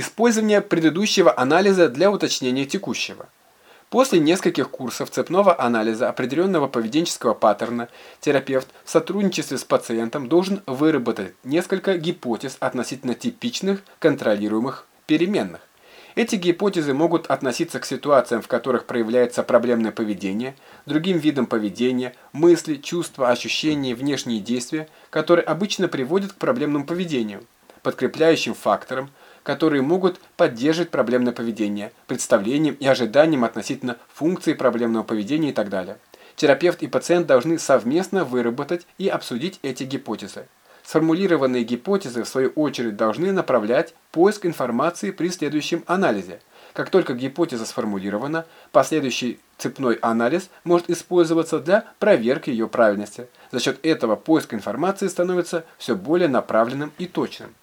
Использование предыдущего анализа для уточнения текущего. После нескольких курсов цепного анализа определенного поведенческого паттерна терапевт в сотрудничестве с пациентом должен выработать несколько гипотез относительно типичных контролируемых переменных. Эти гипотезы могут относиться к ситуациям, в которых проявляется проблемное поведение, другим видам поведения, мысли, чувства, ощущения, внешние действия, которые обычно приводят к проблемному поведению, подкрепляющим факторам, которые могут поддерживать проблемное поведение, представлением и ожиданием относительно функции проблемного поведения и так далее. Терапевт и пациент должны совместно выработать и обсудить эти гипотезы. Сформулированные гипотезы, в свою очередь, должны направлять поиск информации при следующем анализе. Как только гипотеза сформулирована, последующий цепной анализ может использоваться для проверки ее правильности. За счет этого поиск информации становится все более направленным и точным.